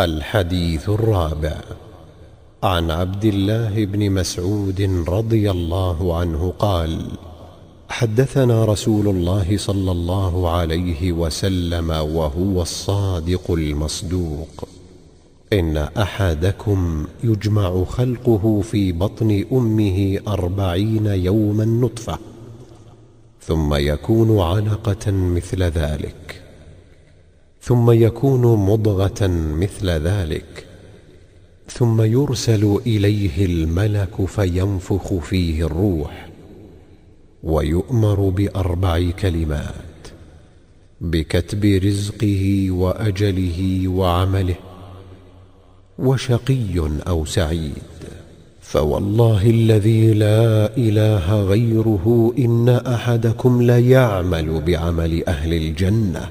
الحديث الرابع. عن عبد الله بن مسعود رضي الله عنه قال حدثنا رسول الله صلى الله عليه وسلم وهو الصادق المصدوق. إن أحدكم يجمع خلقه في بطن أمه أربعين يوما نطفة ثم يكون علقة مثل ذلك. ثم يكون مضغة مثل ذلك. ثم يرسل إليه الملك فينفخ فيه الروح ويؤمر بأربع كلمات بكتب رزقه وأجله وعمله وشقي أو سعيد. فوالله الذي لا إله غيره إن أحدكم ليعمل بعمل أهل الجنة.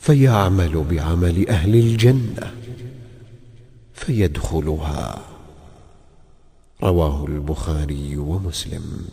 فيعمل بعمل أهل الجنة فيدخلها. رواه البخاري ومسلم.